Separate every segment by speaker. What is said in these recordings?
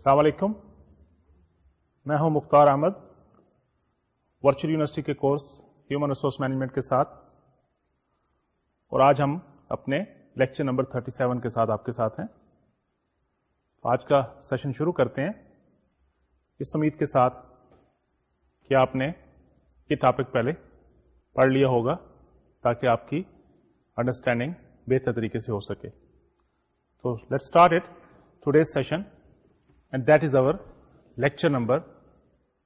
Speaker 1: السلام علیکم میں ہوں مختار احمد ورچوئل یونیورسٹی کے کورس ہیومن ریسورس مینجمنٹ کے ساتھ اور آج ہم اپنے لیکچر نمبر 37 کے ساتھ آپ کے ساتھ ہیں آج کا سیشن شروع کرتے ہیں اس امید کے ساتھ کہ آپ نے یہ ٹاپک پہلے پڑھ لیا ہوگا تاکہ آپ کی انڈرسٹینڈنگ بہتر طریقے سے ہو سکے تو let start it today's session this our lecture number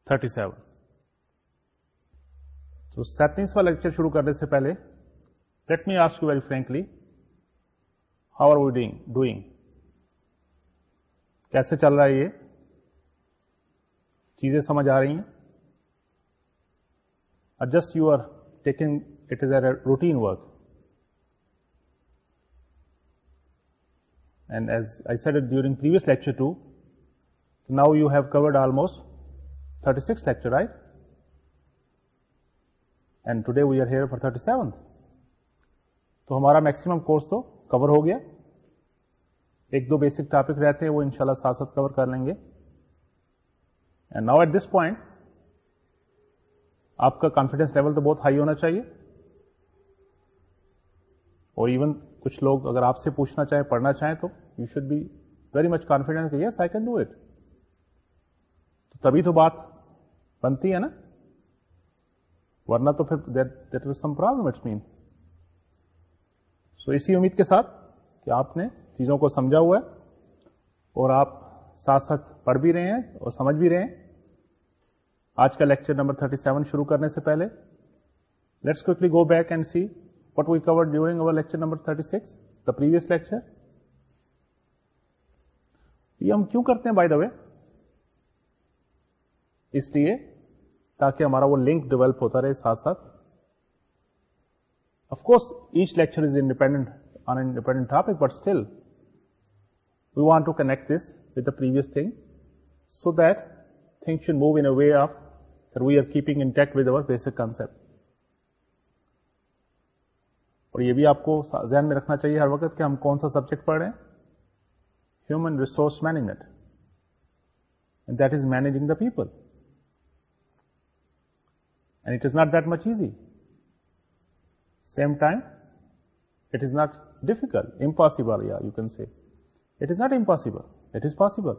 Speaker 1: thirty seven تو سینتیسواں لیکچر شروع کرنے سے پہلے let me ask you very frankly how are we ڈگ doing کیسے چل رہا ہے یہ چیزیں سمجھ آ رہی ہیں just you are taking it as a routine work and as I said it during previous lecture to نا you have covered almost thirty six lectures today we are here for thirty seven تو ہمارا maximum course تو cover ہو گیا ایک دو basic topic رہتے ہیں وہ انشاءاللہ شاء ساتھ ساتھ کور کر لیں گے and now at this point آپ کا کانفیڈینس لیول تو بہت ہائی ہونا چاہیے اور ایون کچھ لوگ اگر آپ سے پوچھنا چاہیں پڑھنا چاہیں تو you should be very much confidence yes I can do it تبھی تو بات بنتی ہے نا ورنہ تو پھر دیٹ سم پرابلم مین سو اسی امید کے ساتھ کہ آپ نے چیزوں کو سمجھا ہوا ہے اور آپ ساتھ ساتھ پڑھ بھی رہے ہیں اور سمجھ بھی رہے ہیں آج کا لیکچر نمبر 37 شروع کرنے سے پہلے let's quickly go back and see what we cover during our lecture number 36 six the previous lecture یہ ہم کیوں کرتے ہیں بائی دا وے اس لیے تاکہ ہمارا وہ لنک ڈیولپ ہوتا رہے ساتھ ساتھ course each lecture is independent on independent topic but still we want to connect this with the previous thing so that thing should move in way of sir we are keeping intact with our basic concept اور یہ بھی آپ کو ذہن میں رکھنا چاہیے ہر وقت کہ ہم کون سا سبجیکٹ پڑھ رہے ہیں human resource management that is managing the people it is not that much easy same time it is not difficult impossible یا you can see it is not impossible it is possible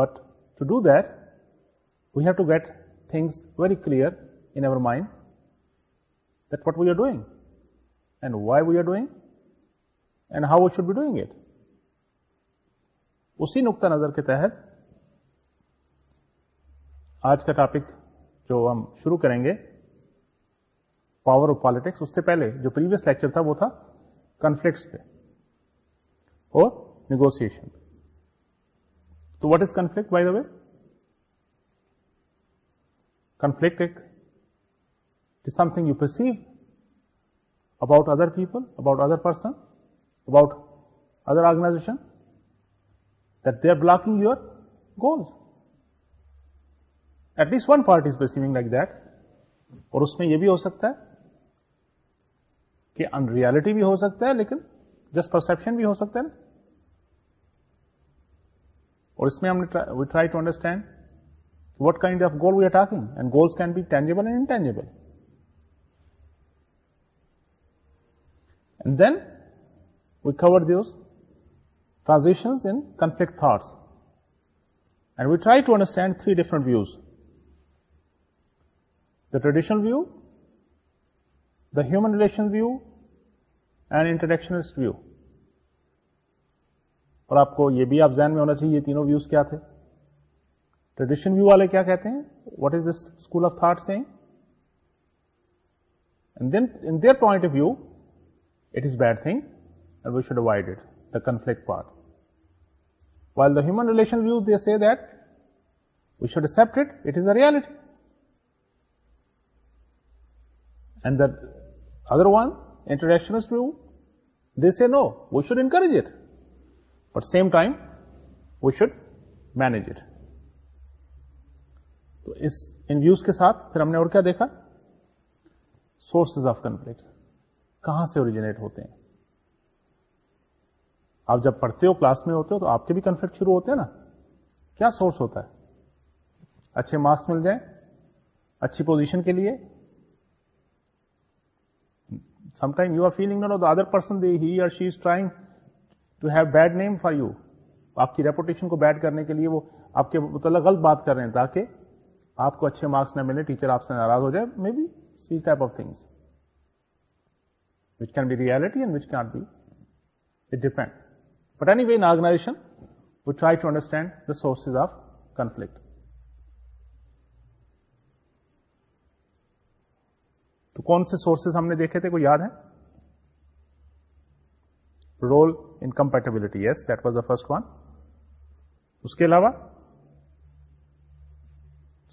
Speaker 1: but to do that we have to get things very clear in mind that what we are doing and why we are doing and how we should be doing it اسی نقطہ نظر کے تحت آج کا topic جو ہم شروع کریں گے پاور آف پالیٹکس اس سے پہلے جو پریویس لیکچر تھا وہ تھا کنفلکٹس پہ اور نیگوسن تو what is conflict by the way conflict ایک something you perceive about other people about other person about other organisation that they are blocking your goals at least one part is perceiving like that اور اس میں یہ بھی ہو سکتا ہے کہ انریلٹی بھی ہو سکتا ہے لیکن جسٹ پرسپشن بھی ہو سکتا ہے نا اور اس میں ہم we try to understand what kind of goal we are talking and goals can be tangible and intangible and then we cover these transitions in conflict thoughts and we try to understand three different views traditional view the human relation view and introduction view اور آپ کو یہ بھی آپ ذہن میں ہونا چاہیے یہ تینوں ویوز کیا تھے ٹریڈیشن ویو والے کیا کہتے ہیں what is this school of thought send then in their point of view it is bad thing and we should avoid it the conflict part while the human relation view they C should accept it it is a reality other one introduction should encourage it same time we should manage it تو اس ان views کے ساتھ پھر ہم نے اور کیا دیکھا سورسز آف کنفلکٹ کہاں سے اوریجنیٹ ہوتے ہیں آپ جب پڑھتے ہو کلاس میں ہوتے ہو تو آپ کے بھی کنفلکٹ شروع ہوتے ہیں نا کیا سورس ہوتا ہے اچھے مارکس مل جائیں اچھی پوزیشن کے لیے sometimes you are feeling on other person the or she is trying to have bad name for you آپ کی ریپوٹیشن کو بیڈ کرنے کے لیے وہ آپ کے متعلق غلط بات کر رہے ہیں تاکہ آپ کو اچھے مارکس نہ ملے ٹیچر آپ سے ناراض ہو جائے may be these type of things which can be reality and which can't be it depend but anyway in organization we try to understand the sources of conflict کون سے sources ہم نے دیکھے تھے کو یاد ہے role incompatibility yes that was the first one اس کے علاوہ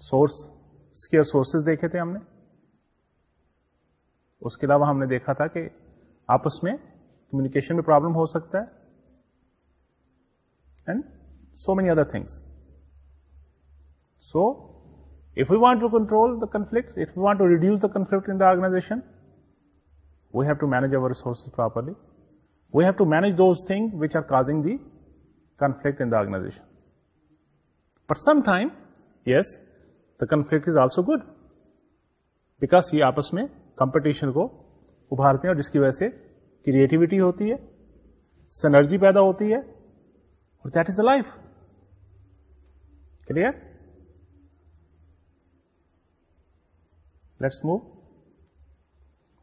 Speaker 1: سورس سورسز دیکھے تھے ہم نے اس کے علاوہ ہم نے دیکھا تھا کہ آپس میں کمیونیکیشن میں پرابلم ہو سکتا ہے and so many other things so if we want to control the conflict if we want to reduce the conflict in درگنائزن we have to manage our resources properly we have to manage those thing which are causing the conflict in the organization پر some time yes the conflict is also good because یہ آپس میں competition کو ابھارتے ہیں جس کی وجہ سے کریئٹوٹی ہوتی ہے سنرجی پیدا ہوتی ہے اور that is a life clear let's move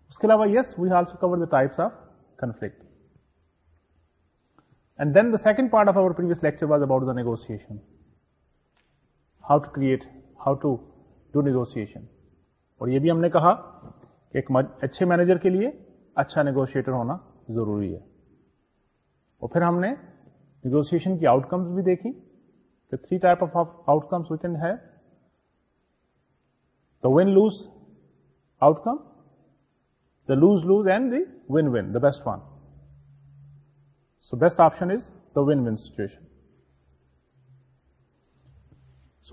Speaker 1: اس کے علاوہ yes we also cover the types of conflict and then the second part of our previous lecture was about the negotiation how to create how to do negotiation اور یہ بھی ہم نے کہا کہ ایک اچھے مینیجر کے لیے اچھا نیگوشیٹر ہونا ضروری ہے اور پھر ہم نے نیگوسیشن کی آؤٹ کمس بھی دیکھی کہ three type of outcomes we can have the win lose outcome the lose lose and the win win the best one so best option is the win win situation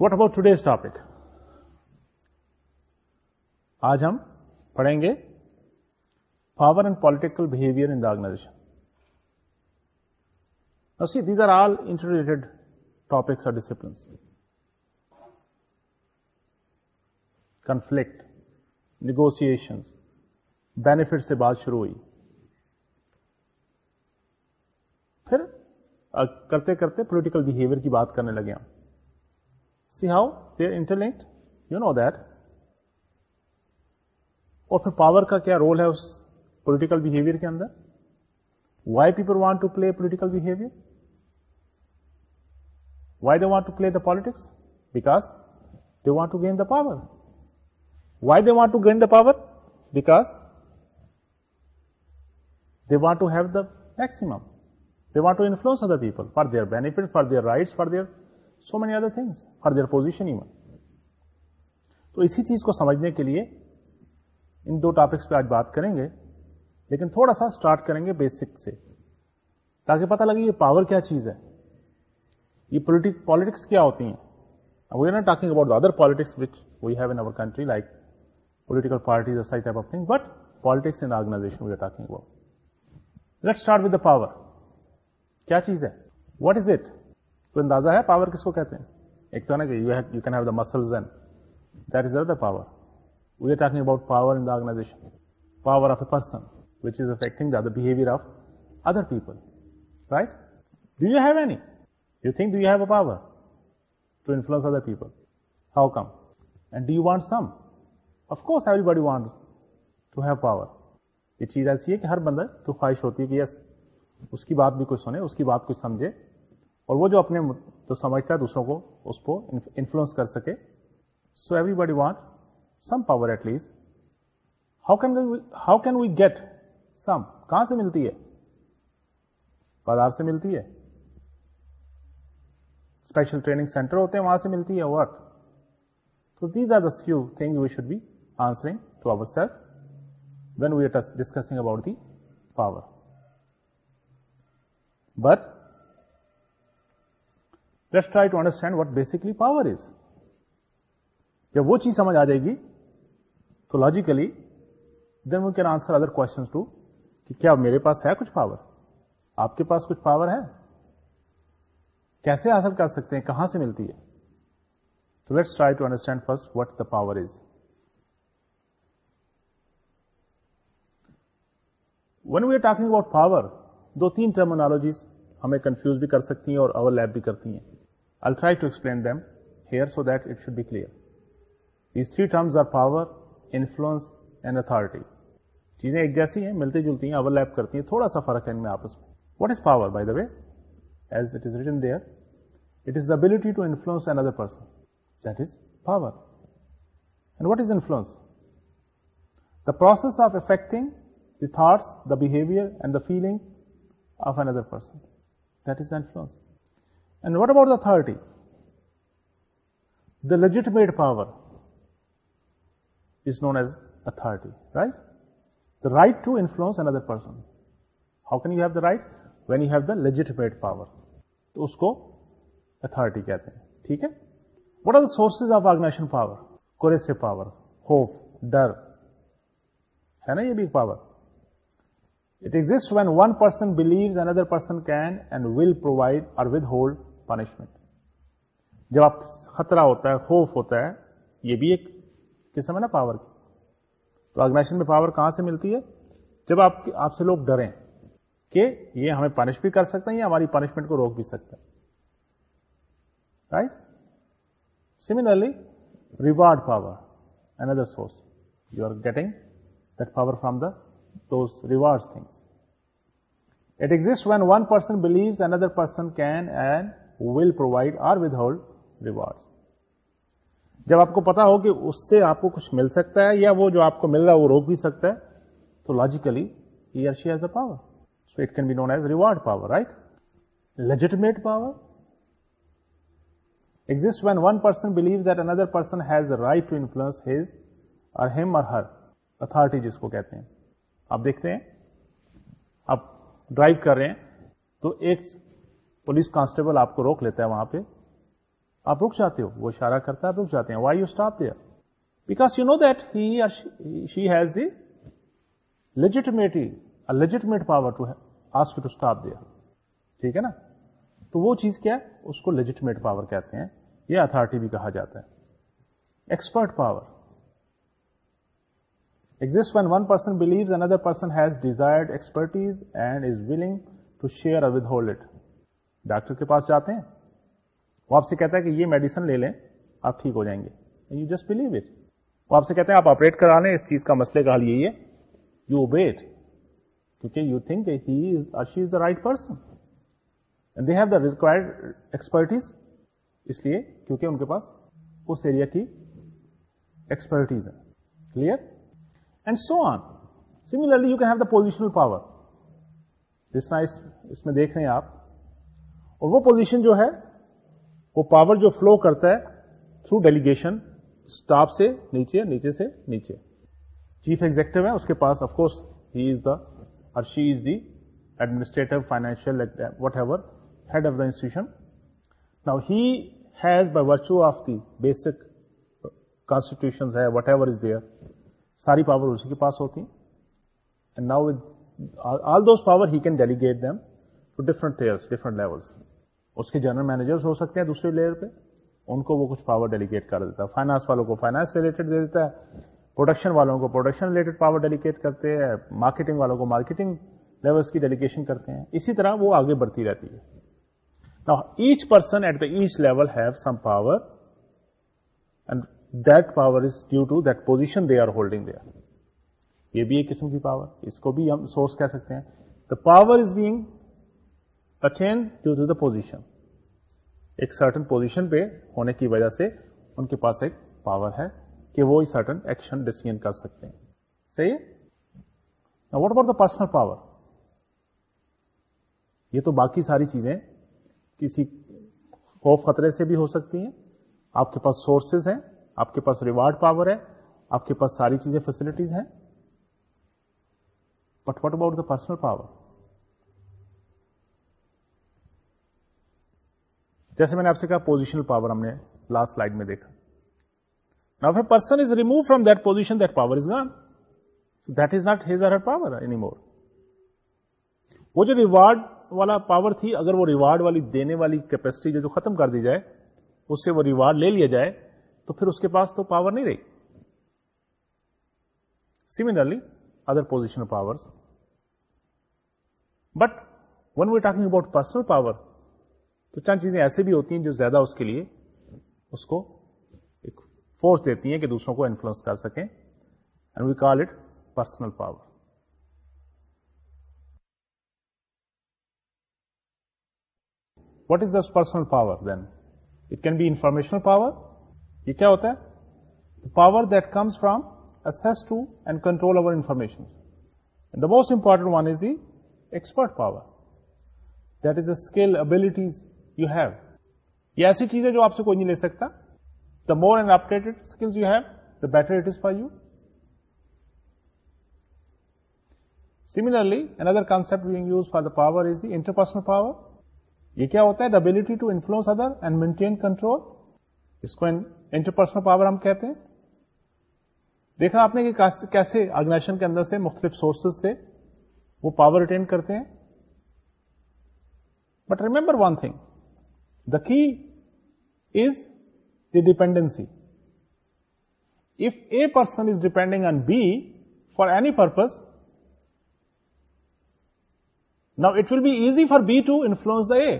Speaker 1: what about today topic آج ہم پڑھیں گے power and political behaviour in organisation these are all integrated are disciplines conflict negotiations benefit سے بات شروع ہوئی پھر کرتے کرتے پولیٹیکل بہیویئر کی بات کرنے لگے see how they're interlinked you know that اور پھر پاور کا کیا رول ہے اس پولیٹیکل بہیویئر کے اندر why people want to play political behaviour why they want to play the politics because they want to gain the power why they want to gain the power because they want to have the maximum. They want to influence other people for their benefit, for their rights for their so many other things for their position even. تو اسی چیز کو سمجھنے کے لیے ان دو topics پہ آج بات کریں گے لیکن تھوڑا سا اسٹارٹ کریں گے بیسک سے تاکہ پتا لگے یہ پاور کیا چیز ہے یہ پالیٹکس کیا ہوتی ہیں we are not talking about other politics which we have in our country like political parties or such type of thing, but politics organization we are talking about. Let's start with the power. What is it اندازہ ہے power کس کو کہتے ہیں ایک تو مسلس and that is power we are talking about power power of a of other people right do you have any you think do you have a power to influence other people how come and do you want some of course everybody want to have power یہ چیز ایسی ہے کہ ہر بندہ تو خواہش ہوتی ہے کہ یس اس کی بات بھی کوئی سنے اس کی بات کوئی سمجھے اور وہ جو اپنے جو سمجھتا ہے دوسروں کو اس کو انفلوئنس کر سکے so everybody want some power at least how can how can we get some کہاں سے ملتی ہے بازار سے ملتی ہے اسپیشل ٹریننگ سینٹر ہوتے ہیں وہاں سے ملتی ہے ورک تو these are this few thing we should be answering to ourselves when we are discussing about the power. But let's try to understand what basically power is. جب وہ چیز سمجھ آ جائے گی تو logically then we can answer other question کیا میرے پاس ہے کچھ پاور آپ کے پاس کچھ پاور ہے کیسے حاصل کر سکتے ہیں کہاں سے ملتی ہے تو let's try to understand first what the power is one we are talking about power دو تین ٹرمنالوجیز ہمیں کنفیوز بھی کر سکتی ہیں اور اوور لیپ بھی کرتی ہیں کلیئر انفلوئنس اتارٹی چیزیں ایک جیسی ہیں ملتی جلتی ہیں اوور لیپ کرتی ہیں تھوڑا سا فرق ہے ان میں آپس میں what is power by the way as it is written there it is the ability to influence N other person that is power and what is influence the process of affecting thoughts the behaviour and the feeling of another person that is influence and what about authority the legitimate power is know as authority right the right to influence another person how can you have the right when you have the legitimate power تو اس کو authority کہتے ہیں ٹھیک ہے what are the sources of آرگنائزن power کو power ہوف ڈر ہے نا یہ بھی ایک power It exists when one person believes another person can and will provide or withhold punishment. جب آپ خطرہ ہوتا ہے خوف ہوتا ہے یہ بھی ایک قسم ہے نا پاور کی تو آرگنائزیشن میں پاور کہاں سے ملتی ہے جب آپ آپ سے لوگ ڈریں کہ یہ ہمیں پنش بھی کر سکتے ہیں یا ہماری پنشمنٹ کو روک بھی سکتا ہے right similarly reward power another source you are getting that power from the those rewards things. It exists when one person believes another person can and will provide or withhold rewards. جب آپ کو پتا ہو کہ اس سے آپ کو کچھ مل سکتا ہے یا وہ جو آپ کو مل رہا ہے وہ روک بھی سکتا ہے تو logically he or she as a power so it can be known as reward power right legitimate power exit when one person believe that another person has right to influence his اور ہم اور her authority جس کو کہتے ہیں آپ دیکھتے ہیں آپ ڈرائیو کر رہے ہیں تو ایک پولیس کانسٹیبل آپ کو روک لیتا ہے وہاں پہ آپ رک جاتے ہو وہ اشارہ کرتا ہے رک جاتے ہیں why you stop there because you know that has the legitimacy legitimate power to ask to stop there ٹھیک ہے نا تو وہ چیز کیا ہے اس کو لیجیٹمیٹ پاور کہتے ہیں یہ اتارٹی بھی کہا جاتا ہے ایکسپرٹ پاور پاس جاتے ہیں وہ آپ سے کہتے ہیں کہ یہ میڈیسن لے لیں آپ ٹھیک ہو جائیں گے آپ آپریٹ کرانے اس چیز کا مسئلہ کا حال یہی ہے یو او بیٹ کی right person they have the required expertise اس لیے کیونکہ ان کے پاس اس ایریا کی ایکسپرٹیز ہے کلیئر پوزیشن پاور جس اس میں دیکھ رہے ہیں آپ اور وہ پوزیشن جو ہے وہ پاور جو فلو کرتا ہے تھرو ڈیلیگیشن اسٹاف سے نیچے نیچے سے نیچے چیف ایگزیکٹو ہے اس کے پاس of course he is the or she is the administrative financial whatever head of the institution now he has by virtue of the basic constitution ہے وٹ ایور از دیئر ساری power اسی کے پاس ہوتی ہیں اس level general manager ہو سکتے ہیں دوسرے لیئر پہ ان کو وہ کچھ پاور ڈیلیگیٹ کر دیتا ہے فائنانس والوں کو فائنانس ریلیٹڈ دے دیتا ہے پروڈکشن والوں کو پروڈکشن ریلیٹڈ پاور ڈیلیگیٹ کرتے ہیں مارکیٹنگ والوں کو مارکیٹنگ لیولس کی ڈیلیگیشن کرتے ہیں اسی طرح وہ آگے بڑھتی رہتی ہے each person at the each level have some power is power to position they are holding they are یہ بھی ایک قسم کی پاور اس کو بھی ہم سورس کہہ سکتے ہیں the power is being attain due to the position ایک سرٹن پوزیشن پہ ہونے کی وجہ سے ان کے پاس ایک پاور ہے کہ وہ سرٹن ایکشن ڈسیزن کر سکتے ہیں صحیح ہے what about the personal power یہ تو باقی ساری چیزیں کسی خوف خطرے سے بھی ہو سکتی ہیں آپ کے پاس سورسز ہیں آپ کے پاس ریوارڈ پاور ہے آپ کے پاس ساری چیزیں فیسلٹیز ہیں but what about the personal power جیسے میں نے آپ سے کہا پوزیشنل پاور ہم نے لاسٹ سلائڈ میں دیکھا person is remove from that power is gone that is not his or her power any more وہ جو ریوارڈ والا پاور تھی اگر وہ ریوارڈ والی دینے والی کیپیسٹی جو ختم کر دی جائے اس سے وہ ریوارڈ لے لیا جائے تو پھر اس کے پاس تو پاور نہیں رہی similarly other positional power but when we talking about personal power تو چند چیزیں ایسے بھی ہوتی ہیں جو زیادہ اس کے لیے اس کو ایک فورس دیتی ہیں کہ دوسروں کو انفلوئنس کر سکیں and we call it personal power what is this personal power then it can be informational power یہ کیا ہوتا ہے power that comes from access to and control over information the most important one is the expert power that is the skill abilities you have یہ ایسی چیز ہے جو آپ سے کوئی نہیں لے سکتا the more and updated skills you have the better it is for you similarly another concept being use for the power is the interpersonal power یہ کیا ہوتا ہے the ability to influence other and maintain control اس کو interpersonal power ہم کہتے ہیں دیکھا آپ نے کہ کیسے آرگنائزیشن کے اندر سے مختلف سورسز سے وہ پاور اٹینڈ کرتے ہیں but remember one thing the key is the dependency if a person is depending on B for any purpose now it will be easy for B to influence the A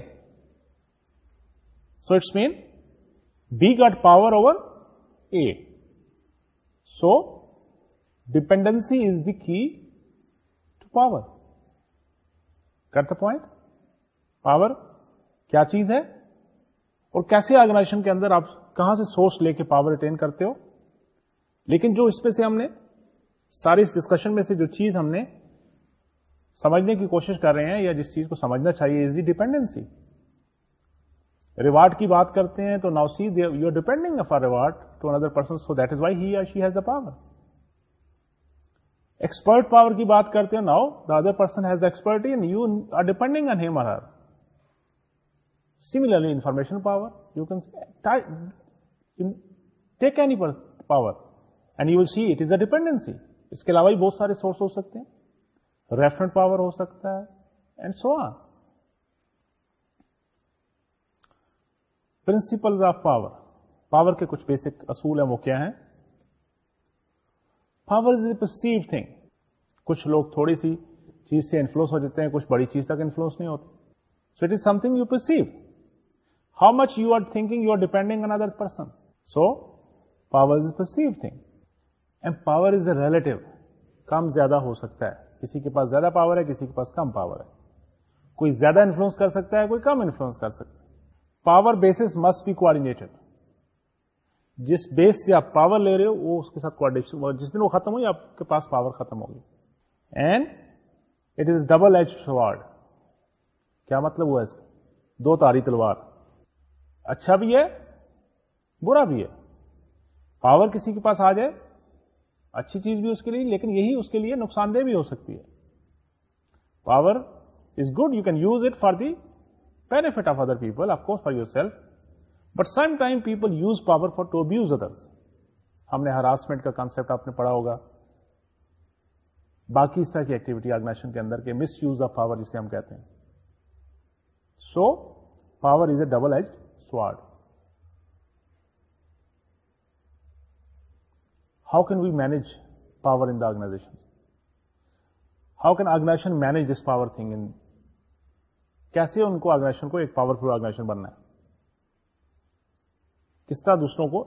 Speaker 1: so it's mean B گٹ power over A so dependency is the key to power at the point power کیا چیز ہے اور کیسے organization کے اندر آپ کہاں سے سورس لے کے پاور اٹین کرتے ہو لیکن جو اس میں سے ہم نے ساری اس ڈسکشن میں سے جو چیز ہم نے سمجھنے کی کوشش کر رہے ہیں یا جس چیز کو سمجھنا چاہیے از دی ڈیپینڈنسی ریوارڈ کی بات کرتے ہیں تو now see you are depending of are reward to another person so that is why he has a power expert power کی بات کرتے ہیں now the other person has expert you are depending on him or similarly information power you can take any power and you see it is a dependency اس کے علاوہ بھی بہت سارے سورس ہو سکتے ہیں ریفرنٹ پاور ہو سکتا ہے and so principles of power power کے کچھ بیسک اصول ہیں وہ کیا ہیں power is a perceive thing کچھ لوگ تھوڑی سی چیز سے انفلوئنس ہو جاتے ہیں کچھ بڑی چیز تک انفلوئنس نہیں ہوتی so it is something you perceive how much you are thinking you are depending on other person so power is perceive thing and power is a relative کم زیادہ ہو سکتا ہے کسی کے پاس زیادہ پاور ہے کسی کے پاس کم پاور ہے کوئی زیادہ انفلوئنس کر سکتا ہے کوئی کم انفلوئنس کر سکتا ہے power bases must be coordinated جس بیس سے آپ پاور لے رہے ہو وہ اس کے ساتھ کوڈنیشن جس دن وہ ختم ہوئی آپ کے پاس پاور ختم ہوگی and it is double H sword کیا مطلب ہوا کا دو تاری تلوار اچھا بھی ہے برا بھی ہے پاور کسی کے پاس آ جائے اچھی چیز بھی اس کے لیے لیکن یہی اس کے لیے نقصان دہ بھی ہو سکتی ہے power is good you can use it for the benefit of other people, of course for yourself, but sometimes people use power for to abuse others. ہم نے ہراسمنٹ کا کانسیپٹ آپ نے پڑھا ہوگا باقی اس طرح کی ایکٹیویٹی آرگنائزیشن کے اندر کے مس یوز آف پاور جسے ہم کہتے ہیں so power is a double edge sword how can we manage power in the organization how can organization manage this power thing ان کیسے ان کو آرگنائزیشن کو ایک پاور فل بننا ہے کس طرح دوسروں کو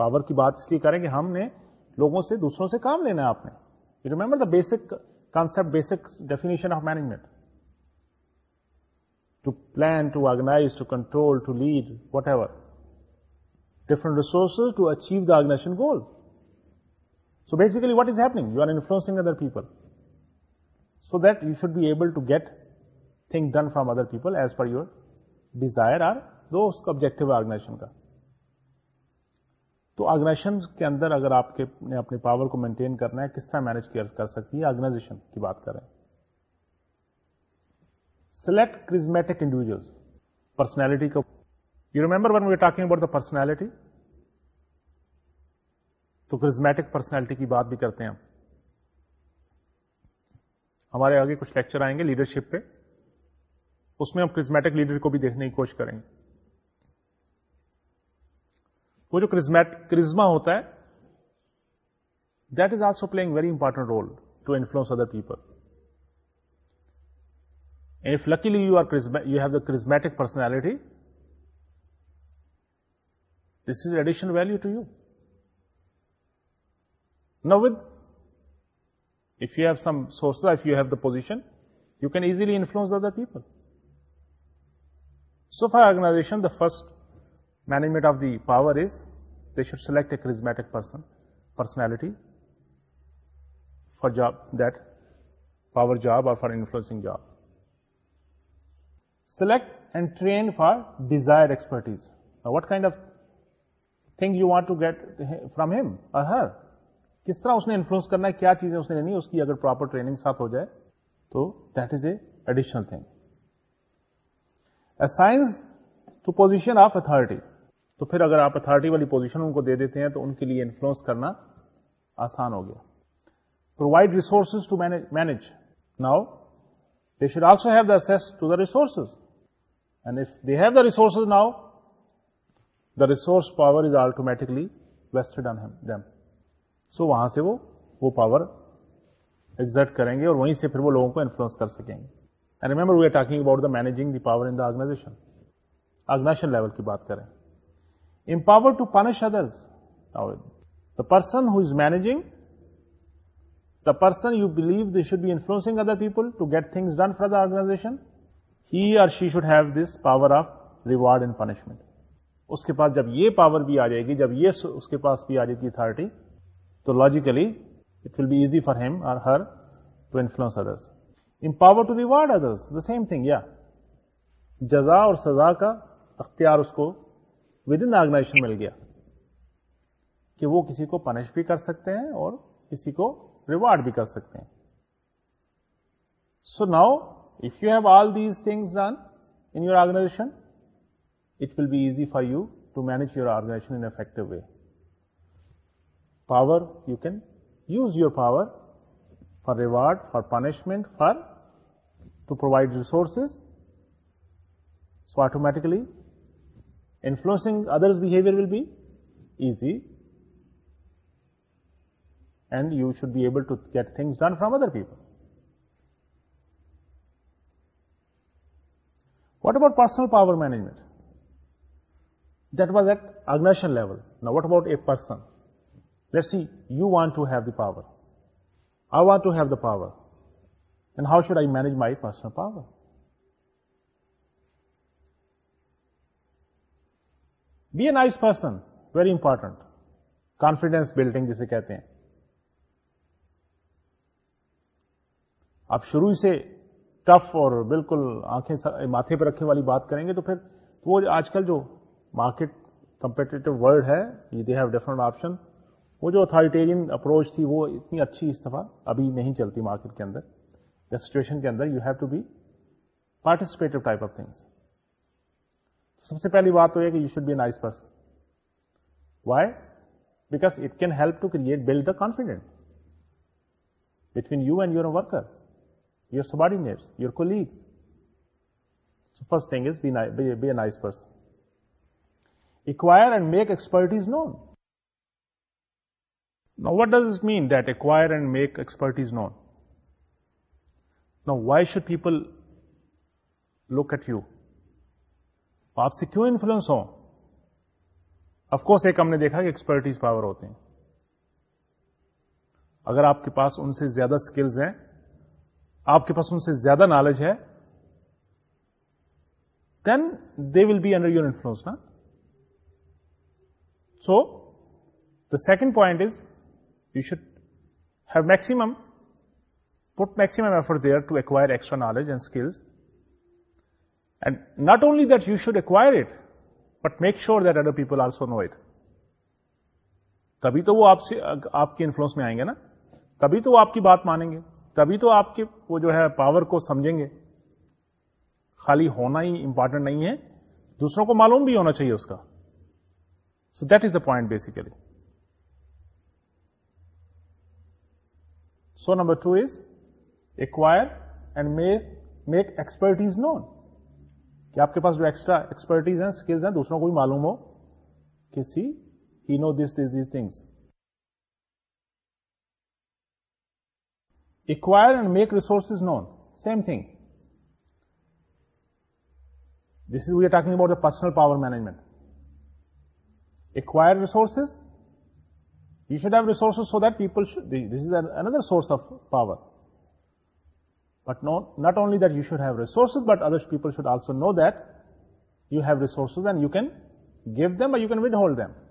Speaker 1: پاور کی بات اس لیے کریں کہ ہم نے لوگوں سے دوسروں سے کام لینا ہے آپ نے you remember the basic concept basic definition of management to plan to organize to control to lead whatever different resources to achieve the organization goal so basically what is happening you are influencing other people so that you should be able to get done from other people as per your desire or کا objective organization کا تو organization کے اندر اگر آپ نے اپنے power کو مینٹین کرنا ہے کس طرح مینج کر سکتی ہے آرگنائزیشن کی بات کریں سلیکٹ کرزمیٹک انڈیویجلس پرسنالٹی کو you remember when we talking about the personality تو کرزمیٹک پرسنالٹی کی بات بھی کرتے ہیں ہمارے آگے کچھ لیکچر آئیں گے لیڈرشپ پہ اس میں ہم کرزمیٹک لیڈر کو بھی دیکھنے کی کوشش کریں گے وہ جو کرزما ہوتا ہے that is also playing very important role to influence other people if luckily you are you have the charismatic personality this is additional value to you know with if you have some sources if you have the position you can easily influence other people so the first the of management of the power is they should select person, person personality for job power power job اور for job. Job select and train for desire expertise what kind of thing you want to get from him اور her کس طرح اس نے influence کرنا ہے کیا چیزیں اس نے لینی اس کی اگر پراپر ٹریننگ ساتھ ہو جائے تو that is a additional thing assigns to position of authority تو پھر اگر آپ اتارٹی والی پوزیشن ان کو دے دیتے ہیں تو ان کے لیے انفلوئنس کرنا آسان ہو گیا provide resources to manage now they should also have the the to resources and if have the resources now the resource power is automatically vested on them so وہاں سے وہ پاور ایگزٹ کریں گے اور وہیں سے پھر وہ لوگوں کو انفلوئنس کر سکیں گے remember we about talking managing the power the power in Organization level level کی بات کریں empower to punish Now, the person who is managing the person you believe they should be influencing other people to get things done for the organization he or she should have this power of reward and punishment اس کے پاس جب یہ power بھی آ جائے گی جب یہ اس کے پاس بھی آ جائے گی اتارٹی تو logically it will be easy for him or her to influence others empower to reward others the same thing یا جزا اور سزا کا اختیار اس کو ود ان آرگنائزیشن مل گیا کہ وہ کسی کو پنش بھی کر سکتے ہیں اور کسی کو ریوارڈ بھی کر سکتے ہیں so now if you have all these things done in your organization it will be easy for you to manage your organization in effective way power you can use your power for reward, for punishment, to provide resources. So automatically influencing others' behavior will be easy, and you should be able to get things done from other people. What about personal power management? That was at organization level. Now what about a person? Let's see, you want to have the power. want to have the power and how should I manage my personal power be a nice person very important confidence building جسے کہتے ہیں آپ شروع سے tough اور بالکل آنکھیں ماتھے پہ رکھنے والی بات کریں گے تو پھر وہ آج کل جو مارکیٹ کمپیٹیو ڈفرنٹ آپشن وہ جو اتھارٹیرین اپروچ تھی وہ اتنی اچھی اس دفعہ ابھی نہیں چلتی مارکیٹ کے اندر یا سچویشن کے اندر you have to be participative type of things سب سے پہلی بات تو یہ کہ you should be nice person why because it can help to create build the confident between you and your worker your your colleagues first thing is be a nice person acquire and make expertise known know what does it mean that acquire and make expertise not know why show people look at you آپ سے کیوں influence ہو of course ایک ہم نے دیکھا کہ expertise power ہوتے ہیں اگر آپ کے پاس ان سے زیادہ اسکلز ہیں آپ کے پاس ان سے زیادہ نالج ہے then they will be under your influence نا so the second point is you should have maximum put maximum effort there to acquire extra knowledge and skills and not only that you should acquire it but make sure that other people also know it تبھی تو وہ آپ سے آپ کے influence میں آئیں گے نا تبھی تو وہ آپ کی بات مانیں گے تبھی تو آپ کے وہ جو ہے پاور کو سمجھیں گے خالی ہونا ہی امپورٹنٹ نہیں ہے دوسروں کو معلوم بھی ہونا چاہیے اس کا so that is the point basically so number two is acquire and make expertise known کہ آپ کے پاس جو ایکسٹرا ایکسپرٹیز ہیں اسکلز ہیں دوسروں کو بھی معلوم ہو کہ see he know this this these things acquire and make resources known same thing this is we are talking about the personal power management acquire resources you should have resources that that people be, this is another source of power but no not only only you should have resources but other people should also know that you have resources and you can give give you can withhold withhold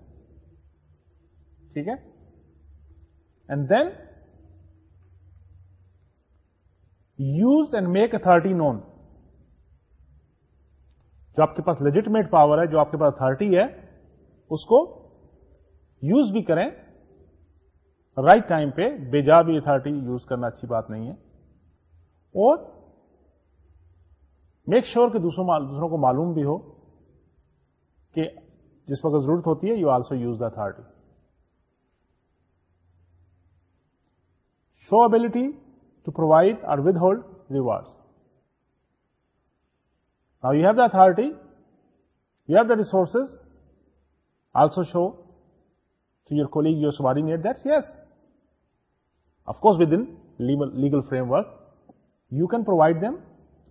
Speaker 1: ٹھیک ہے and then use and make authority known جو آپ کے پاس legitimate power ہے جو آپ کے پاس authority ہے اس کو یوز بھی کریں رائٹ right ٹائم پہ بھی اتارٹی یوز کرنا اچھی بات نہیں ہے اور میک شیور کہ دوسروں دوسروں کو معلوم بھی ہو کہ جس وقت ضرورت ہوتی ہے you also use the authority show ability to provide or withhold reward you have the authority you have the resources also show to your colleague, your سواری net yes, yes Of course, within legal framework, you can provide them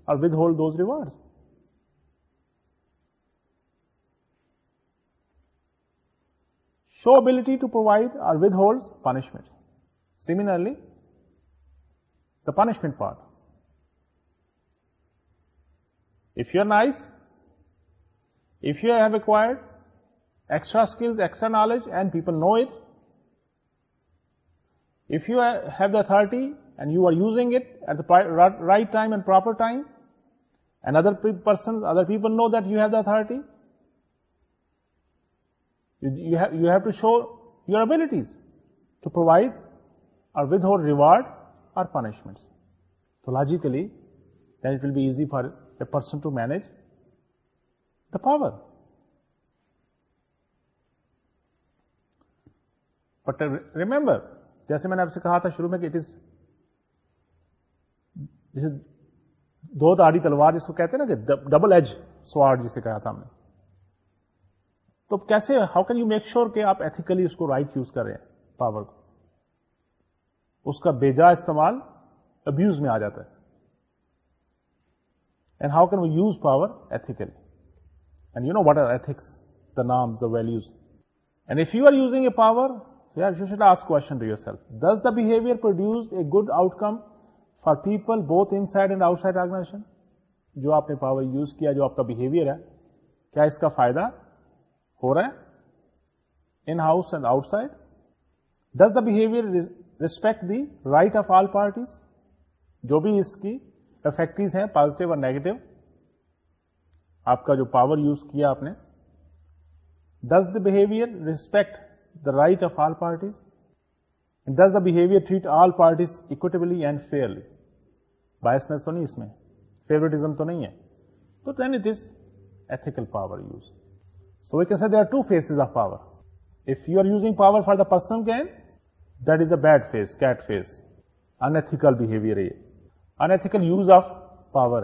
Speaker 1: or withhold those rewards. Show ability to provide or withholds punishment. Similarly, the punishment part. If you are nice, if you have acquired extra skills, extra knowledge, and people know it, if you have the authority and you are using it at the right time and proper time, and other people know that you have the authority, you have to show your abilities to provide or withhold reward or punishments. So logically, then it will be easy for a person to manage the power. But uh, remember, جیسے میں نے آپ سے کہا تھا شروع میں کہ اٹ از جیسے دو داڑھی تلوار جس کو کہتے ہیں نا کہ ڈبل ایج سوارڈ جسے کہا تھا ہم نے تو کیسے how can you make sure کہ آپ ایتھیکلی اس کو رائٹ یوز کر رہے ہیں پاور کو اس کا بیجا استعمال ابیوز میں آ جاتا ہے and how can we use power ethically and you know what are ethics the the values and if you are using a power produce a good outcome for people both in and outside organization جو آپ نے power use کیا جو آپ کا behaviour ہے کیا اس کا فائدہ ہو رہا ہے in house and outside does the behaviour respect the right of all parties جو بھی اس کی افیکٹریز ہیں پازیٹیو اور نیگیٹو آپ کا جو پاور یوز کیا آپ نے does the behaviour respect the right of all parties does the behaviour treat all parties equitably and fairly باسنس تو نہیں اس میں فیور تو نہیں ہے person can that is a bad phase cat face unethical in use of power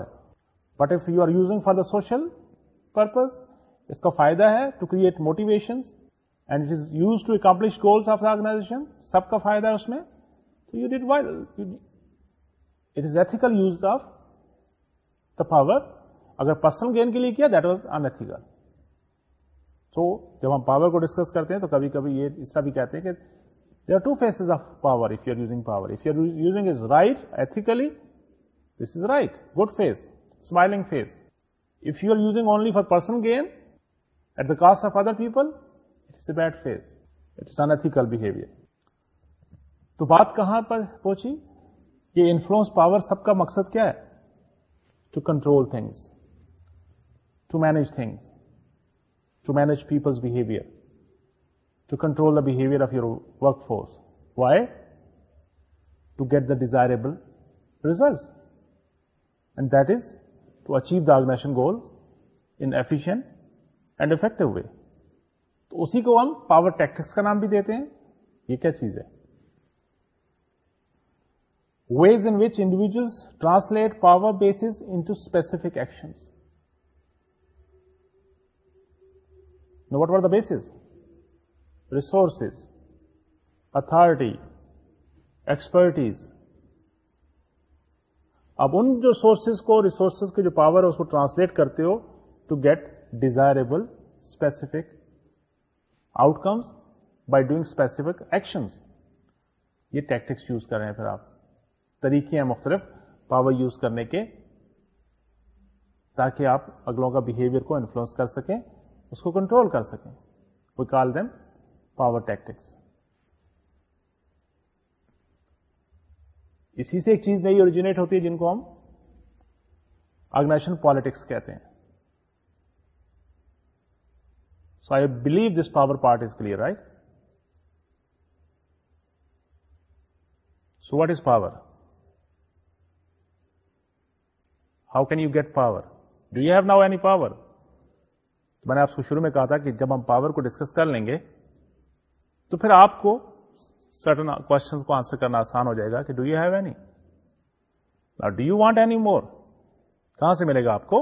Speaker 1: but if you are using for the social purpose اس کا فائدہ ہے to create motivation and is use to accomplish goals of organisation سب کا فائدہ ہے اس میں تو you did while it is use of the power اگر پرسنل گین کے لیے کیا دیٹ واز انتھیکل سو جب ہم پاور کو ڈسکس کرتے ہیں تو کبھی کبھی یہ اس طرح بھی کہتے ہیں کہ they are two faces of power if you are using power if you are using is right ethically this is right good face smiling face if you are using only for person gain at the cost of other people bad face it unethical behaviour تو بات کہاں پر پہنچی یہ influence power سب کا مقصد کیا ہے to control things to manage things to manage peoples behaviour to control the behaviour of your work force why to get the desirable result and that is to achieve the organisation goals in efficient and effective way تو اسی کو ہم power tactics کا نام بھی دیتے ہیں یہ کیا چیز ہے ways in which individuals translate power base into specific action what are the bases resources authority expertise اب ان جو سورسز کو ریسورسز کے جو پاور ہے اس کو ٹرانسلیٹ کرتے ہو to get desirable specific outcomes by doing specific actions یہ ٹیکٹکس یوز کر رہے ہیں پھر آپ طریقے ہیں مختلف پاور یوز کرنے کے تاکہ آپ اگلوں کا بہیویئر کو انفلوئنس کر سکیں اس کو کنٹرول کر سکیں we call them power tactics اسی سے ایک چیز نئی اوریجنیٹ ہوتی ہے جن کو ہم آرگنائزیشن پالیٹکس کہتے ہیں I believe this power part is clear right so what is power how can you get power do you have now any power میں نے آپ کو شروع میں کہا تھا کہ جب ہم پاور کو ڈسکس کر لیں گے تو پھر آپ کو سرٹن سٹن کو آنسر کرنا آسان ہو جائے گا کہ ڈو یو ہیو اینی اور do you want any more کہاں سے ملے گا آپ کو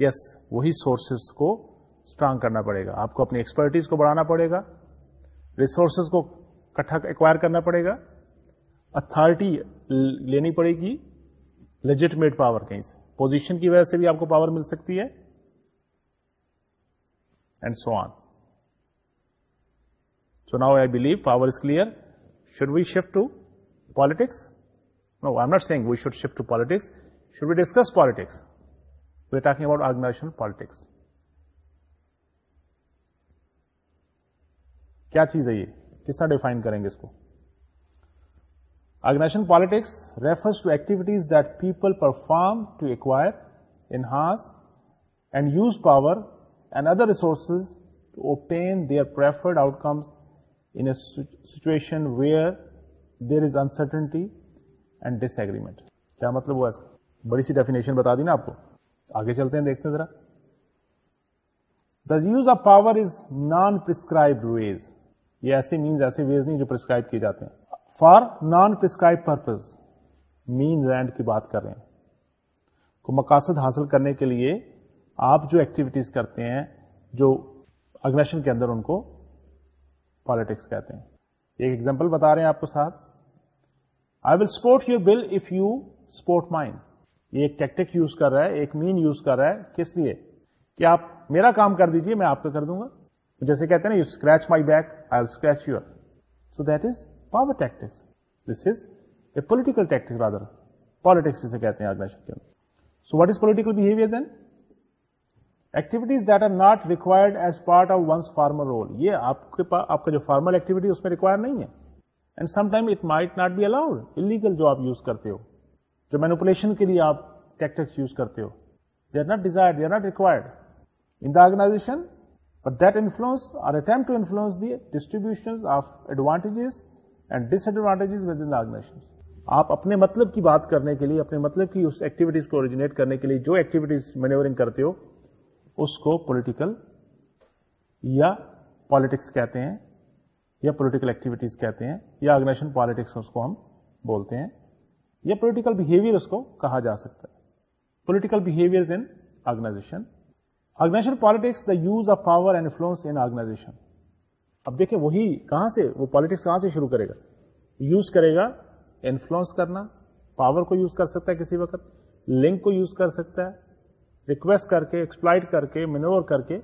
Speaker 1: یس yes, وہی سورسز کو اسٹرانگ کرنا پڑے گا آپ کو اپنی ایکسپرٹیز کو بڑھانا پڑے گا ریسورسز کو کٹھا ایکوائر کرنا پڑے گا اتھارٹی لینی پڑے گی لیجیٹمیٹ پاور کہیں سے پوزیشن کی وجہ سے بھی آپ کو پاور مل سکتی ہے and so on so now I believe power is clear should we shift to politics no I am not seeing we should shift to politics should we discuss politics we talking about organization politics کیا چیز ہے یہ کس طرح define کریں گے اس کو organization politics refers to activities that people perform to acquire enhance and use power and other resources to obtain comes in situation where there is uncertainty and disagreement کیا مطلب ہوا بڑی سی ڈیفینیشن بتا دی نا آپ کو آگے چلتے ہیں دیکھتے ہیں ذرا the use of power is non prescribed ways یہ ایسے مینز ایسے ویز نہیں جو پرسکرائب کیے جاتے ہیں for non prescribe purpose means and کی بات کر رہے ہیں کو مقاصد حاصل کرنے کے لیے آپ جو ایکٹیویٹیز کرتے ہیں جو اگنیشن کے اندر ان کو پالیٹکس کہتے ہیں ایک ایگزامپل بتا رہے ہیں آپ کو ساتھ I will support your bill if you support mine یہ ایک ٹیکٹک یوز کر رہا ہے ایک مین یوز کر رہا ہے کس لیے کہ آپ میرا کام کر دیجیے میں آپ کا کر دوں گا جیسے کہتے ہیں نا you scratch my back so that is power tactics this is a political what is political part of one's formal role یہ آپ کے جو فارمل ایکٹیویٹی اس میں ریکوائر نہیں ہے آپ ٹیکٹکس یوز کرتے ہوگنا distribution of advantages and disadvantages آپ اپنے مطلب کی بات کرنے کے لیے اپنے مطلب کی اس ایکٹیویٹیز کو اوریجنیٹ کرنے کے لیے جو ایکٹیویٹیز مینیورنگ کرتے ہو اس کو پولیٹیکل یا پالیٹکس کہتے ہیں یا پولیٹیکل ایکٹیویٹیز کہتے ہیں یا آرگنی پالیٹکس اس کو ہم بولتے ہیں یا پولیٹیکل بہیویئر اس کو کہا جا سکتا ہے political behaviour organization organization politics the use of power and influence in organization اب دیکھیں وہی کہاں سے وہ پالیٹکس کہاں سے شروع کرے گا یوز کرے گا انفلوئنس کرنا پاور کو یوز کر سکتا ہے کسی وقت لنک کو یوز کر سکتا ہے ریکویسٹ کر کے ایکسپلائڈ کر کے مینور کر کے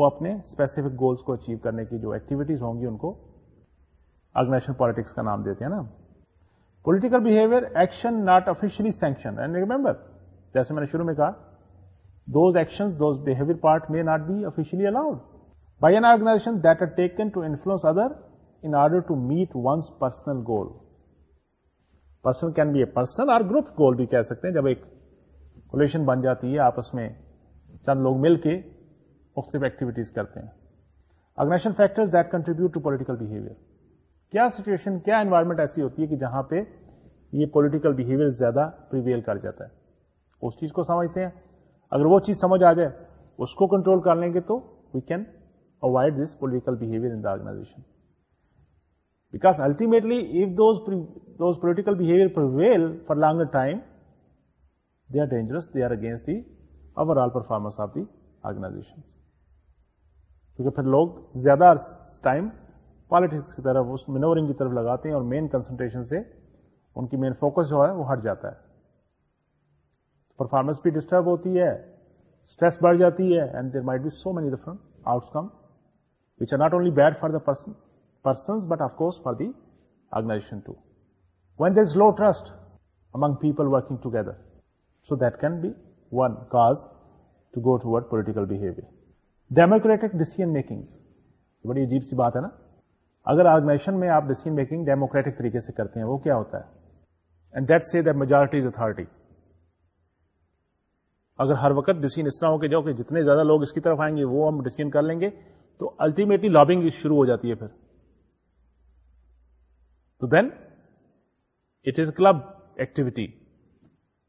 Speaker 1: وہ اپنے اسپیسیفک گولس کو اچیو کرنے کی جو ایکٹیویٹیز ہوں گی ان کو آرگنائزیشن پالیٹکس کا نام دیتے ہیں نا political behaviour action not officially remember جیسے میں نے شروع میں کہا those actions, those behavior part may not be officially allowed by an organization that are taken to influence other in order to meet one's personal goal. Person can be a person or group goal بھی کہہ سکتے ہیں جب ایک coalition بن جاتی ہے آپس میں چند لوگ مل کے مختلف ایکٹیویٹیز کرتے ہیں organization factor that contribute to political behaviour کیا سچویشن کیا انوائرمنٹ ایسی ہوتی ہے کہ جہاں پہ یہ پولیٹیکل بہیویئر زیادہ پریویل کر جاتا ہے اس چیز کو سمجھتے ہیں اگر وہ چیز سمجھ آ جائے اس کو کنٹرول کر لیں گے تو we can avoid this political behaviour in the organization because ultimately those political behaviour for time they are dangerous they are against the overall performance of the organization کیونکہ پھر لوگ زیادہ ٹائم پالیٹکس کی طرف اس manoeuvring کی طرف لگاتے ہیں اور مین کنسنٹریشن سے ان کی مین فوکس جو ہے وہ ہٹ جاتا ہے پرفارمنس بھی ڈسٹرب ہوتی ہے اسٹریس بڑھ جاتی ہے and there might be so many different outcome which are not only bad for the person but of course for the organization to when there is low trust among people working together so that can be one cause to go toward political behaviour democratic decision making بڑی عجیب سی بات ہے نا اگر organization میں آپ decision making democratic طریقے سے کرتے ہیں وہ کیا ہوتا ہے and that see the is authority اگر ہر وقت ڈسیزن اس طرح ہو کے جاؤ کہ جتنے زیادہ لوگ اس کی طرف آئیں گے وہ ہم ڈسیزن کر لیں گے تو الٹیمیٹلی لابنگ شروع ہو جاتی ہے پھر تو then it is club activity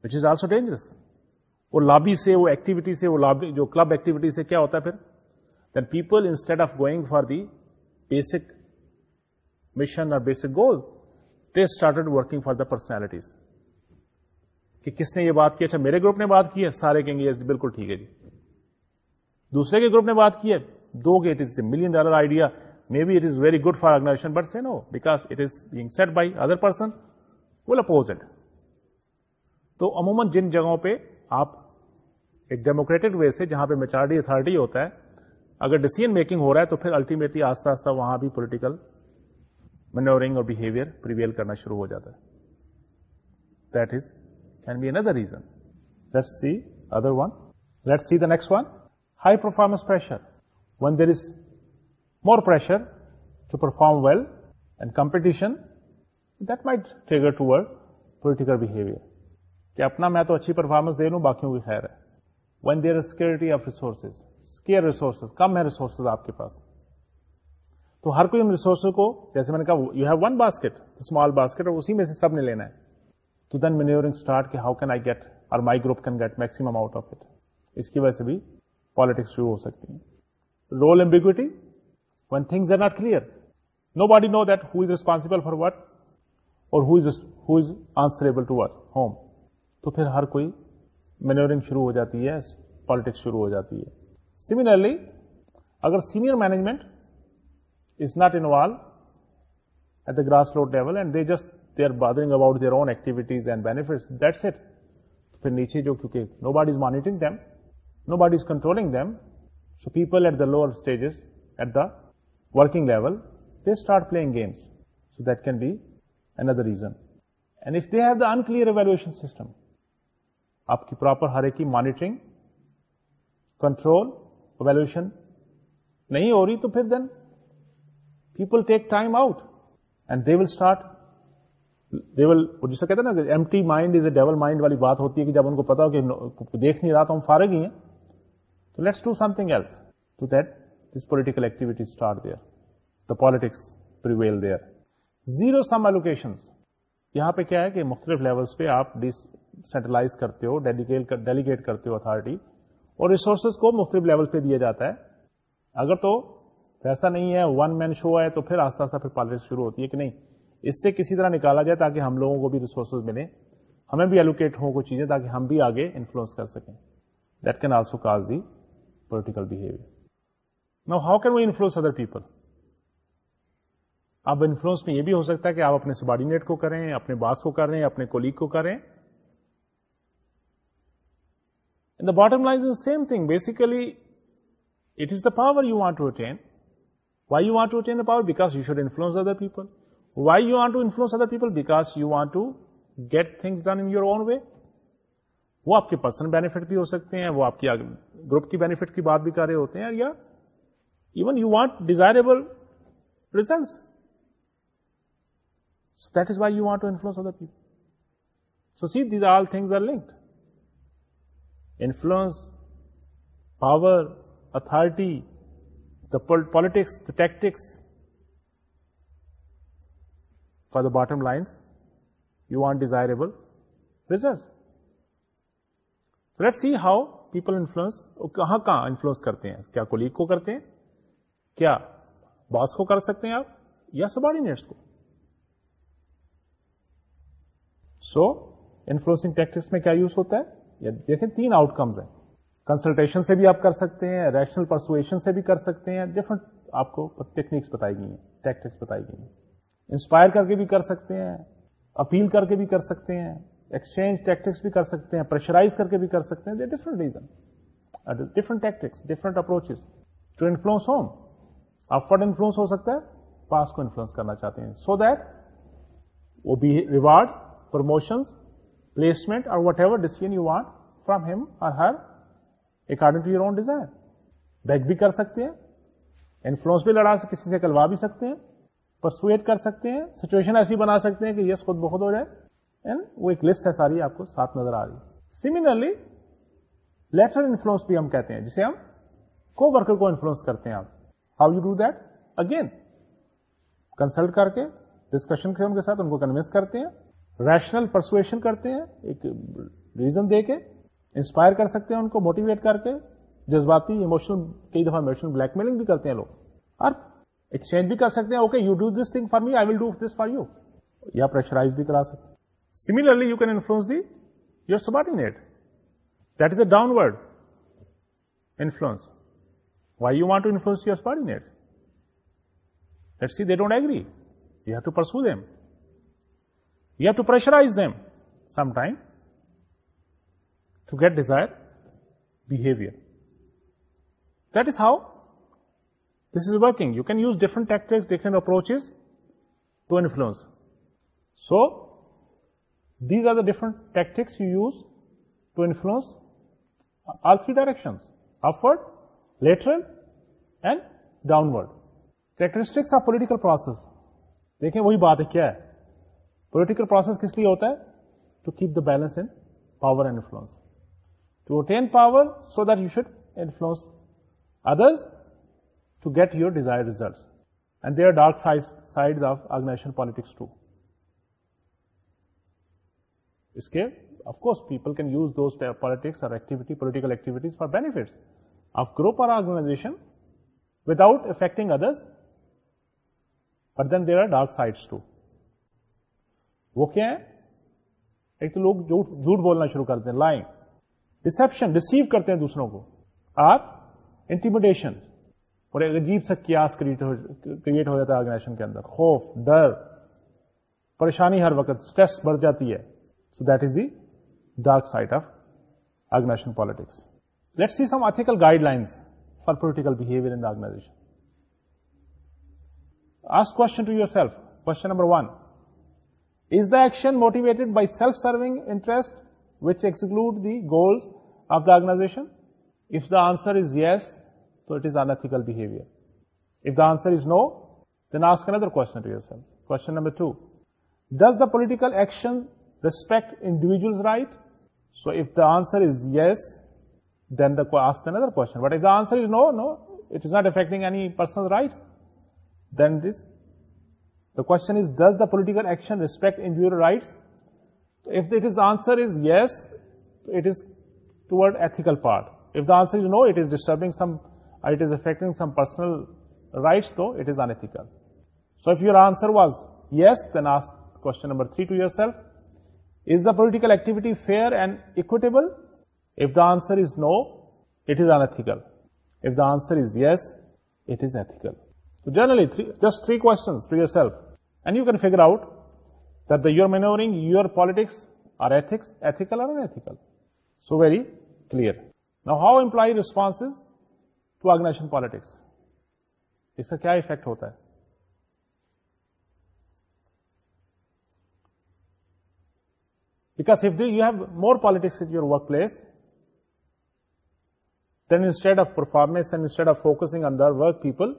Speaker 1: which is also dangerous وہ لابی سے وہ ایکٹیویٹی سے وہ لابی جو کلب ایکٹیویٹی سے کیا ہوتا ہے پھر then people instead of going for the basic mission اور basic goal they started working for the personalities کہ کس نے یہ بات کی اچھا میرے گروپ نے بات کی ہے سارے کہیں گے بالکل ٹھیک ہے جی دوسرے کے گروپ نے بات کی ہے دو گے million dollar idea may be it is very good for organization but no because it it is being set by other person will oppose تو عموماً جن جگہوں پہ آپ ایک ڈیموکریٹک وے سے جہاں پہ میچورٹی اتارٹی ہوتا ہے اگر ڈیسیزن میکنگ ہو رہا ہے تو پھر الٹیمیٹلی آہستہ آستہ وہاں بھی پولیٹیکل اور بہیویئر پریویل کرنا شروع ہو جاتا ہے that is be another reason let see other one let see the next one high performance pressure one there is more pressure to perform well and competition that might figure political behaviour کہ اپنا میں تو اچھی performance دے لوں باقیوں کی خیر ہے when there security of resources scarce resources کم ہے ریسورسز آپ کے پاس تو ہر کوئی ان ریسورسز کو جیسے میں نے کہا you have one basket small basket اور اسی میں سے سب نے لینا ہے تو دین مینیورنگ اسٹارٹ کہ how can I get or my group can get maximum out of it اس کی وجہ سے بھی پالیٹکس شروع ہو سکتی ہیں role ambiguity when things are not clear nobody know that who is responsible for what or who is answerable to what home تو پھر ہر کوئی مینیورنگ شروع ہو جاتی ہے پالیٹکس شروع ہو جاتی ہے سملرلی اگر senior management is not involve at the grass root level and they just duties best it پھر نیچے جو کیونکہ nobody people at the working level they start playing games so that can be and other reason and if they have the unclear evaluation system آپ کی proper ہر ایک monitoring control evaluation نہیں ہو رہی تو پھر then people take time out and they will start they will جسے کہتے ہیں نا empty mind is a devil mind والی بات ہوتی ہے کہ جب ان کو پتا ہو کہ دیکھ نہیں رہا تو ہم فارغ ہی ہیں تو let's do something else to that this political activity start there the politics prevail there zero sum allocation یہاں پہ کیا ہے کہ مختلف لیولس پہ آپ ڈس سینٹرلائز کرتے ہو ڈیلیگیٹ کرتے ہو اتارٹی اور ریسورسز کو مختلف لیول پہ دیا جاتا ہے اگر تو ایسا نہیں ہے ون مین شو ہے تو پھر آہستہ آہستہ پھر پالیٹکس شروع ہوتی ہے کہ نہیں اس سے کسی طرح نکالا جائے تاکہ ہم لوگوں کو بھی ریسورسز ملیں ہمیں بھی ایلوکیٹ ہوں کچھ چیزیں تاکہ ہم بھی آگے انفلوئنس کر سکیں that can also cause the political behaviour know how can we influence other people اب انفلوئنس میں یہ بھی ہو سکتا ہے کہ آپ اپنے سبارڈینیٹ کو کریں اپنے باس کو کریں اپنے کولیگ کو کریں bottom لائز same thing basically it is the power you want to attain why you want to attain the power because you should influence other people why you want to influence other people Because you want to get things done in your own way وہ آپ کے personal benefit بھی ہو سکتے ہیں وہ آپ کی گروپ کی بینیفٹ کی بات بھی کر رہے ہوتے ہیں یا even you want desirable results that is why you want to influence other people so see these all things are linked influence power authority the politics the tactics the bottom line you are desirable results rate see how people influence کہاں کہاں influence کرتے ہیں کیا colleague کو کرتے ہیں کیا باس کو کر سکتے ہیں آپ یا سب کو سو انفلوئنسنگ ٹیکٹکس میں کیا یوز ہوتا ہے یا دیکھیں تین آؤٹ کمز ہیں کنسلٹیشن سے بھی آپ کر سکتے ہیں ریشنل پرسویشن سے بھی کر سکتے ہیں ڈفرنٹ آپ کو ٹیکنیکس بتائی گئی ہیں ٹیکٹکس بتائی گئی ہیں انسپائر کر کے بھی کر سکتے ہیں اپیل کر کے بھی کر سکتے ہیں ایکسچینج ٹیکٹکس بھی کر سکتے ہیں پریشرائز کر کے بھی کر سکتے ہیں they different reason different tactics different approach to influence whom اب انفلوئنس ہو سکتا ہے پاس کو انفلوئنس کرنا چاہتے ہیں سو دیٹ وہ بھی ریوارڈس پروموشنس پلیسمنٹ اور whatever decision you want from him اور her according to your own desire back بھی کر سکتے ہیں انفلوئنس بھی لڑا سے کسی سے کروا بھی سکتے ہیں پرسویٹ کر سکتے ہیں سچویشن ایسی بنا سکتے ہیں کہ یس خود بخود ہو جائے اینڈ وہ ایک لسٹ ہے ساری آپ کو ساتھ نظر آ رہی سملرلی لیٹر انفلوئنس بھی ہم کہتے ہیں جسے ہم کو ورکر کو انفلوئنس کرتے ہیں آپ how you do that again consult کر کے ڈسکشن کے ان کے ساتھ ان کو کنوینس کرتے ہیں ریشنل پرسویشن کرتے ہیں ایک ریزن دے کے انسپائر کر سکتے ہیں ان کو موٹیویٹ کر کے جذباتی ایموشنل کئی دفعہ ایموشنل بلیک میلنگ بھی کرتے ہیں لوگ اور ایکسچینج بھی کر سکتے ہیں okay you do this thing for me I will do this for you یا پریشرائز بھی کرا سکتے similarly you can influence the your subordinate that is a downward influence why you want to influence your subordinate let see they don't agree you have to persuade them you have to pressurize them some time to get desire behaviour that is how this is working you can use different tactics different approaches to influence so these are the different tactics you use to influence all three direction upward lateral and downward characteristics of political process دیکھیں وہی بات ہے کیا ہے political process کس لیے ہوتا ہے to keep the balance in power and influence to attain power so that you should influence others get you desire results and they are dark side of organization politics can use those politics اور activity political activities for benefits of group اور organization without affecting others but then there are dark sides too وہ کیا ہے ایک تو لوگ جھوٹ بولنا شروع کرتے ہیں لائن ڈسپشن ریسیو کرتے ہیں دوسروں کو آپ انٹیمیڈیشن اور ایک عجیب سا کیاس کریٹ ہو جاتا ہے آرگنائزیشن کے اندر خوف ڈر پریشانی ہر وقت اسٹریس بڑھ جاتی ہے so that is the dark side of organization politics let see some ethical guidelines for political behaviour in organization ask self question number one is the action motivated by self serving interest which exclude the goals of the organization if the answer is yes So it is unethical behavior. If the answer is no, then ask another question to yourself. Question number 2. Does the political action respect individuals' right? So if the answer is yes, then ask another question. But if the answer is no, it is not affecting any person's rights, then the question is, does the political action respect individual rights? If the answer is yes, it is toward ethical part. If the answer is no, it is disturbing some or it is affecting some personal rights, though it is unethical. So if your answer was yes, then ask question number 3 to yourself. Is the political activity fair and equitable? If the answer is no, it is unethical. If the answer is yes, it is ethical. So generally, just three questions to yourself, and you can figure out that you are maneuvering your politics or ethics, ethical or unethical. So very clear. Now, how employee responses to organization politics اس کا کیا effect ہوتا ہے because if you have more politics in your work place then instead of performance and instead of focusing on their work people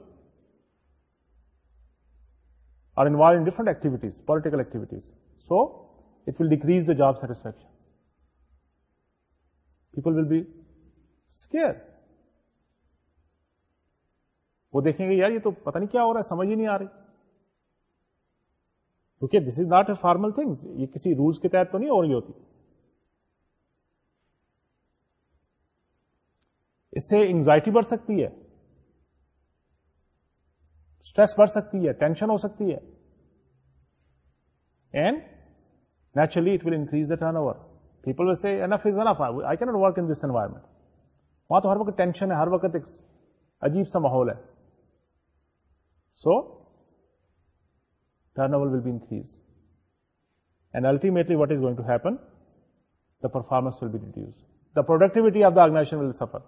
Speaker 1: are involve in different activities political activities so it will decrease the job satisfaction people will be square وہ دیکھیں گے یار یہ تو پتہ نہیں کیا ہو رہا ہے سمجھ ہی نہیں آ رہی کیونکہ this is not a formal thing یہ کسی رولس کے تحت تو نہیں ہو رہی ہوتی اس سے انگزائٹی بڑھ سکتی ہے اسٹریس بڑھ سکتی ہے ٹینشن ہو سکتی ہے and naturally it will increase the turnover people is I not work in this environment وہاں تو ہر وقت ٹینشن ہے ہر وقت ایک عجیب سا ماحول ہے So, turnover will be increased. And ultimately what is going to happen? The performance will be reduced. The productivity of the organization will suffer.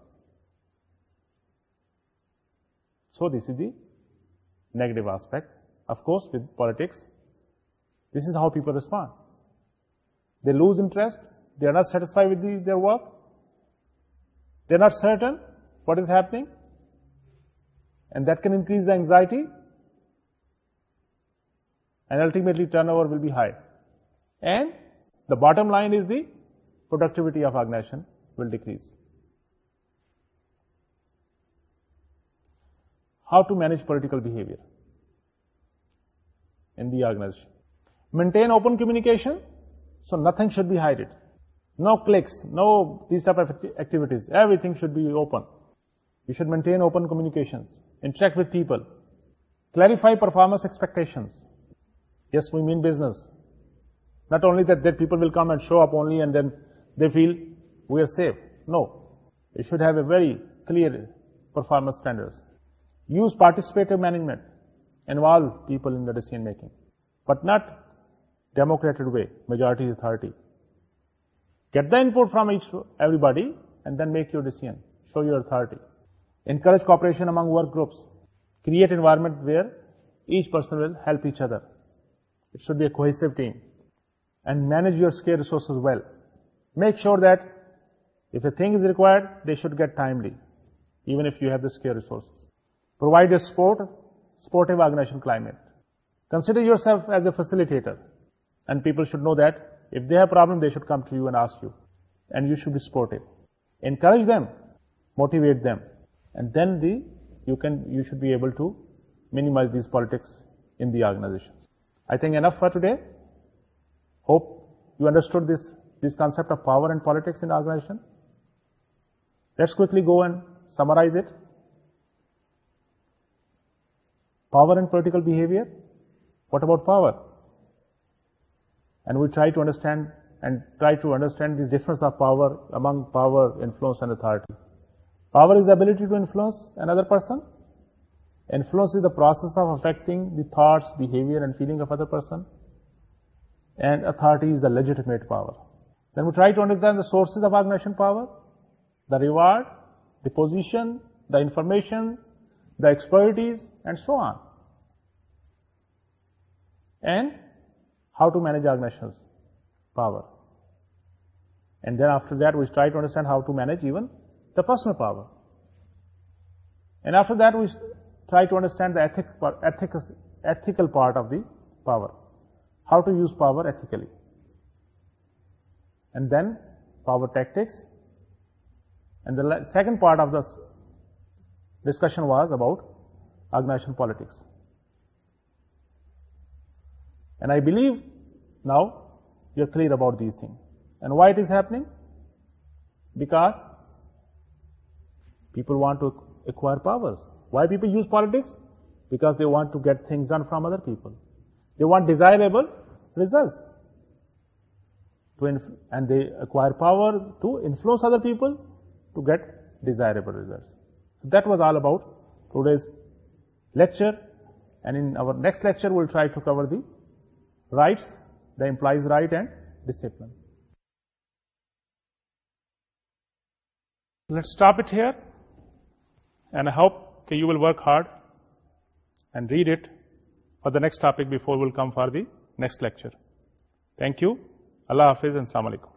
Speaker 1: So this is the negative aspect. Of course, with politics, this is how people respond. They lose interest, they are not satisfied with their work, they are not certain what is happening, and that can increase the anxiety and ultimately turnover will be high. And the bottom line is the productivity of organization will decrease. How to manage political behavior in the organization? Maintain open communication, so nothing should be hidden. No cliques, no these type of activities, everything should be open. You should maintain open communications, interact with people, clarify performance expectations. Yes, we mean business. Not only that, that people will come and show up only and then they feel we are safe. No, they should have a very clear performance standards. Use participative management. Involve people in the decision making, but not democratic way, majority authority. Get the input from everybody and then make your decision. Show your authority. Encourage cooperation among work groups. Create environment where each person will help each other. It should be a cohesive team. And manage your scarce resources well. Make sure that if a thing is required, they should get timely, even if you have the scarce resources. Provide a supportive organization climate. Consider yourself as a facilitator, and people should know that if they have a problem, they should come to you and ask you, and you should be supportive. Encourage them, motivate them, and then you should be able to minimize these politics in the organization. I think enough for today. Hope you understood this concept of power and politics in organization. Let's quickly go and summarize it. Power and political behavior. What about power? And we try to understand this difference of power among power, influence, and authority. Power is the ability to influence another person. Influence is the process of affecting the thoughts, behavior, and feeling of other person. And authority is the legitimate power. Then we try to understand the sources of organization power, the reward, the position, the information, the expertise, and so on. And how to manage organizational power. And then after that, we try to understand how to manage even the personal power. And after that, we try to understand the ethical part of the power, how to use power ethically, and then power tactics. And the second part of this discussion was about organization politics. And I believe now you are clear about these things. And why it is happening? Because people want to acquire powers. Why people use politics? Because they want to get things done from other people. They want desirable results. And they acquire power to influence other people to get desirable results. So that was all about today's lecture. And in our next lecture, we'll try to cover the rights, the implies right and discipline. Let's stop it here, and I hope کہ you will work hard and read it for the next topic before will come for the next lecture thank you اللہ حافظ السلام علیکم